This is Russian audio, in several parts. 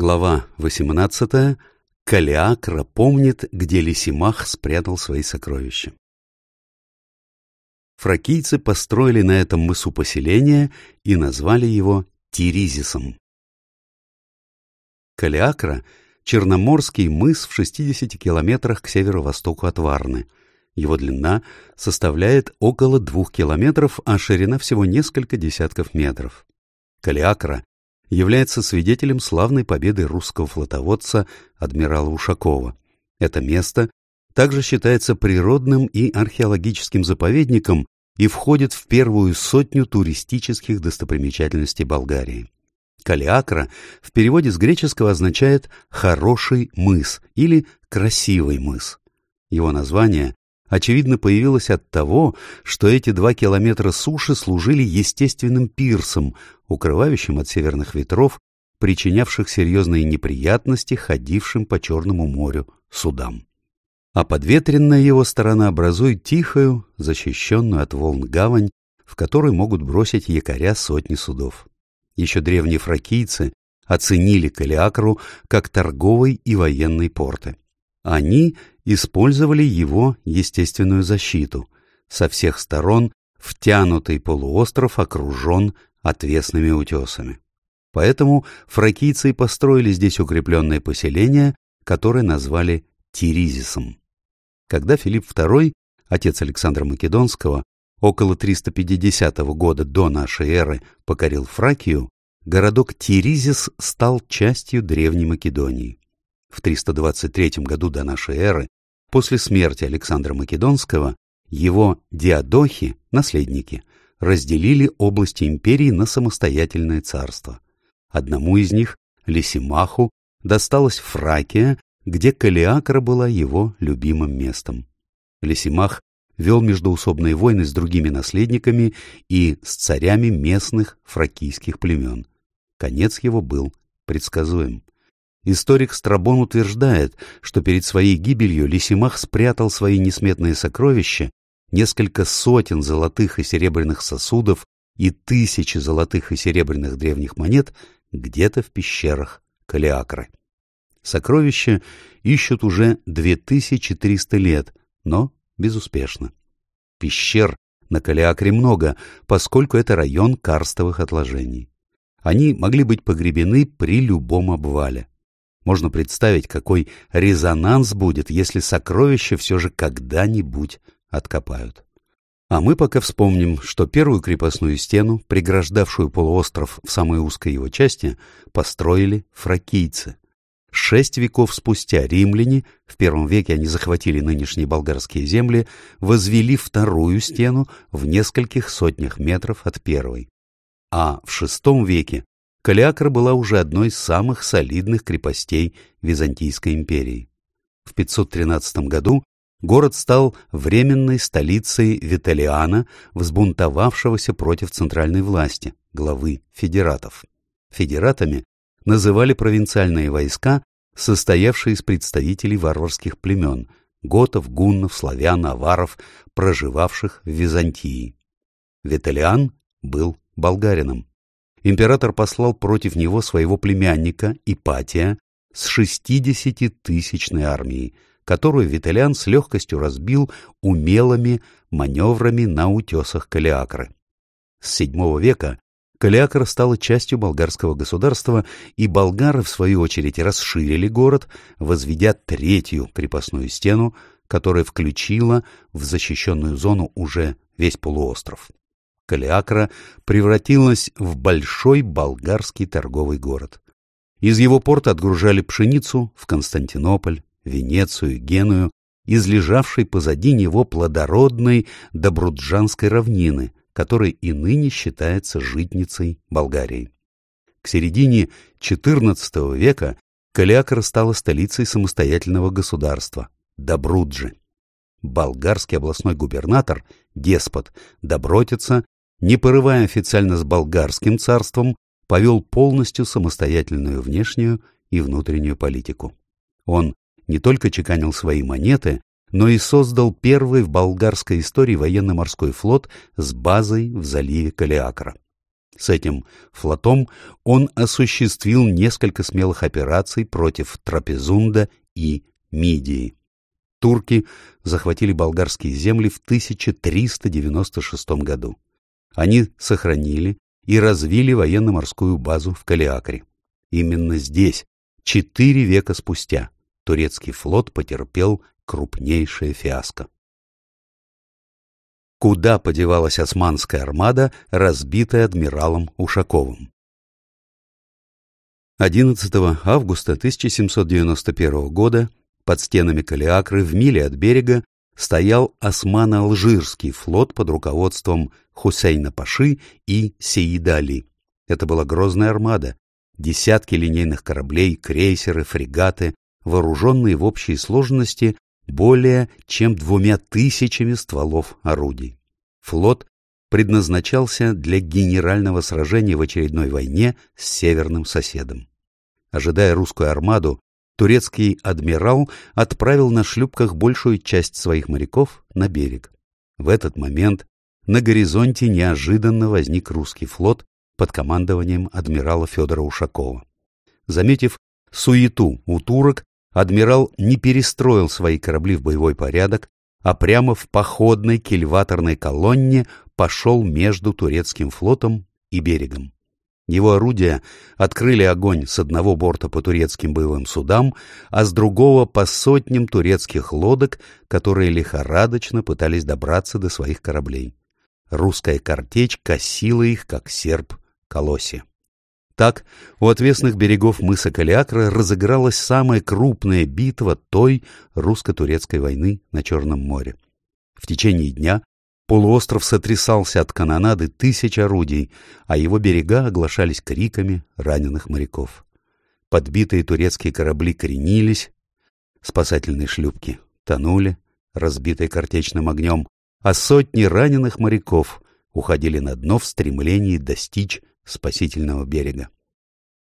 Глава 18. Калиакра помнит, где Лисимах спрятал свои сокровища. Фракийцы построили на этом мысу поселение и назвали его Тиризисом. Калиакра — черноморский мыс в 60 километрах к северо-востоку от Варны. Его длина составляет около двух километров, а ширина всего несколько десятков метров. Калиакра является свидетелем славной победы русского флотоводца адмирала Ушакова. Это место также считается природным и археологическим заповедником и входит в первую сотню туристических достопримечательностей Болгарии. Калиакра в переводе с греческого означает «хороший мыс» или «красивый мыс». Его название очевидно, появилась от того, что эти два километра суши служили естественным пирсом, укрывающим от северных ветров, причинявших серьезные неприятности ходившим по Черному морю судам. А подветренная его сторона образует тихую, защищенную от волн гавань, в которой могут бросить якоря сотни судов. Еще древние фракийцы оценили Калиакру как торговый и военный порты. Они использовали его естественную защиту. Со всех сторон втянутый полуостров окружен отвесными утесами. Поэтому фракийцы построили здесь укрепленное поселение, которое назвали Тиризисом. Когда Филипп II, отец Александра Македонского, около 350 года до нашей эры покорил Фракию, городок Тиризис стал частью Древней Македонии. В 323 году до нашей эры После смерти Александра Македонского его диадохи, наследники, разделили области империи на самостоятельное царство. Одному из них, Лисимаху, досталась Фракия, где Калиакра была его любимым местом. Лисимах вел междоусобные войны с другими наследниками и с царями местных фракийских племен. Конец его был предсказуем. Историк Страбон утверждает, что перед своей гибелью Лисимах спрятал свои несметные сокровища, несколько сотен золотых и серебряных сосудов и тысячи золотых и серебряных древних монет где-то в пещерах Калиакры. Сокровища ищут уже 2300 лет, но безуспешно. Пещер на Калиакре много, поскольку это район карстовых отложений. Они могли быть погребены при любом обвале. Можно представить, какой резонанс будет, если сокровища все же когда-нибудь откопают. А мы пока вспомним, что первую крепостную стену, преграждавшую полуостров в самой узкой его части, построили фракийцы. Шесть веков спустя римляне, в первом веке они захватили нынешние болгарские земли, возвели вторую стену в нескольких сотнях метров от первой. А в шестом веке Калиакра была уже одной из самых солидных крепостей Византийской империи. В 513 году город стал временной столицей Виталиана, взбунтовавшегося против центральной власти, главы федератов. Федератами называли провинциальные войска, состоявшие из представителей варварских племен – готов, гуннов, славян, аваров, проживавших в Византии. Виталиан был болгарином император послал против него своего племянника Ипатия с шестидесятитысячной армией, которую Виталиан с легкостью разбил умелыми маневрами на утесах Калиакры. С VII века Калиакра стала частью болгарского государства, и болгары, в свою очередь, расширили город, возведя третью крепостную стену, которая включила в защищенную зону уже весь полуостров. Калиакра превратилась в большой болгарский торговый город. Из его порта отгружали пшеницу в Константинополь, Венецию, Геную, из лежавшей позади него плодородной Добруджанской равнины, которая и ныне считается житницей Болгарии. К середине XIV века Калиакра стала столицей самостоятельного государства – Добруджи. Болгарский областной губернатор, деспот, Добротица не порывая официально с болгарским царством, повел полностью самостоятельную внешнюю и внутреннюю политику. Он не только чеканил свои монеты, но и создал первый в болгарской истории военно-морской флот с базой в заливе Калиакра. С этим флотом он осуществил несколько смелых операций против Трапезунда и Мидии. Турки захватили болгарские земли в 1396 году. Они сохранили и развили военно-морскую базу в Калиакре. Именно здесь, четыре века спустя, турецкий флот потерпел крупнейшее фиаско. Куда подевалась османская армада, разбитая адмиралом Ушаковым? 11 августа 1791 года под стенами Калиакры в миле от берега стоял османо-алжирский флот под руководством Хусейна Паши и Сеида. Это была грозная армада, десятки линейных кораблей, крейсеры, фрегаты, вооруженные в общей сложности более чем двумя тысячами стволов орудий. Флот предназначался для генерального сражения в очередной войне с северным соседом. Ожидая русскую армаду, турецкий адмирал отправил на шлюпках большую часть своих моряков на берег. В этот момент на горизонте неожиданно возник русский флот под командованием адмирала Федора Ушакова. Заметив суету у турок, адмирал не перестроил свои корабли в боевой порядок, а прямо в походной кильваторной колонне пошел между турецким флотом и берегом. Его орудия открыли огонь с одного борта по турецким боевым судам, а с другого по сотням турецких лодок, которые лихорадочно пытались добраться до своих кораблей. Русская картечь косила их, как серп колосе. Так, у отвесных берегов мыса Калиакра разыгралась самая крупная битва той русско-турецкой войны на Черном море. В течение дня полуостров сотрясался от канонады тысяч орудий, а его берега оглашались криками раненых моряков. Подбитые турецкие корабли кренились, спасательные шлюпки тонули, разбитые картечным огнем, а сотни раненых моряков уходили на дно в стремлении достичь спасительного берега.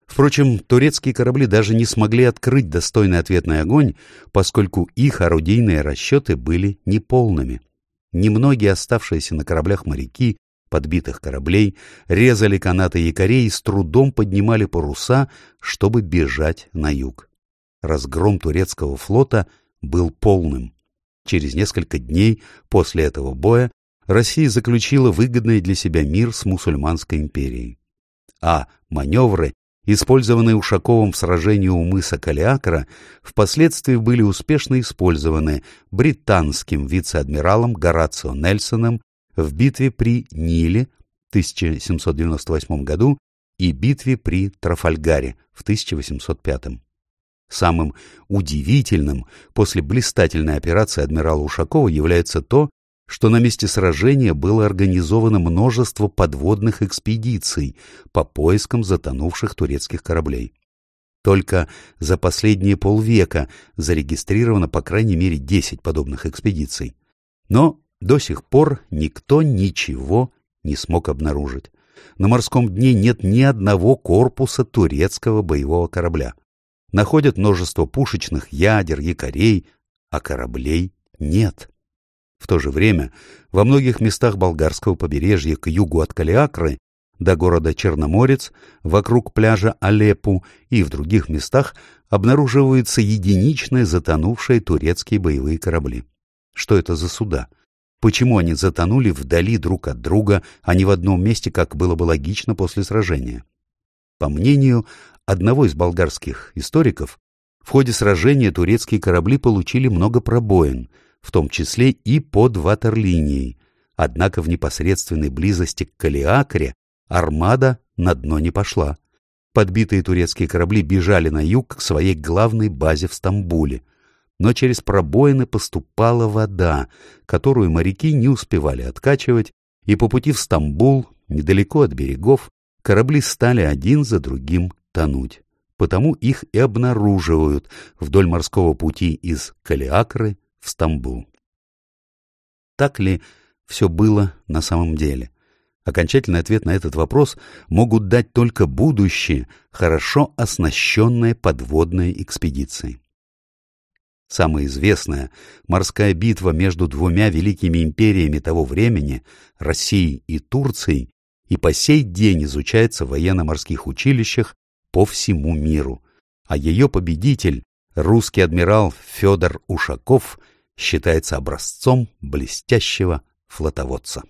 Впрочем, турецкие корабли даже не смогли открыть достойный ответный огонь, поскольку их орудийные расчеты были неполными. Немногие оставшиеся на кораблях моряки подбитых кораблей резали канаты якорей и с трудом поднимали паруса, чтобы бежать на юг. Разгром турецкого флота был полным. Через несколько дней после этого боя Россия заключила выгодный для себя мир с мусульманской империей а маневры, использованные Ушаковым в сражении у мыса Калиакра, впоследствии были успешно использованы британским вице-адмиралом Горацио Нельсоном в битве при Ниле в 1798 году и битве при Трафальгаре в 1805. Самым удивительным после блистательной операции адмирала Ушакова является то, что на месте сражения было организовано множество подводных экспедиций по поискам затонувших турецких кораблей. Только за последние полвека зарегистрировано по крайней мере 10 подобных экспедиций. Но до сих пор никто ничего не смог обнаружить. На морском дне нет ни одного корпуса турецкого боевого корабля. Находят множество пушечных ядер, якорей, а кораблей нет. В то же время во многих местах болгарского побережья к югу от Калиакры до города Черноморец, вокруг пляжа Алеппу и в других местах обнаруживаются единичные затонувшие турецкие боевые корабли. Что это за суда? Почему они затонули вдали друг от друга, а не в одном месте, как было бы логично после сражения? По мнению одного из болгарских историков, в ходе сражения турецкие корабли получили много пробоин — в том числе и под ватерлинией, однако в непосредственной близости к Калиакре армада на дно не пошла. Подбитые турецкие корабли бежали на юг к своей главной базе в Стамбуле, но через пробоины поступала вода, которую моряки не успевали откачивать, и по пути в Стамбул, недалеко от берегов, корабли стали один за другим тонуть. Потому их и обнаруживают вдоль морского пути из Калиакры в Стамбул. Так ли все было на самом деле? Окончательный ответ на этот вопрос могут дать только будущие, хорошо оснащенные подводные экспедиции. Самая известная морская битва между двумя великими империями того времени, Россией и Турцией, и по сей день изучается в военно-морских училищах по всему миру. А ее победитель, русский адмирал Федор Ушаков, считается образцом блестящего флотоводца.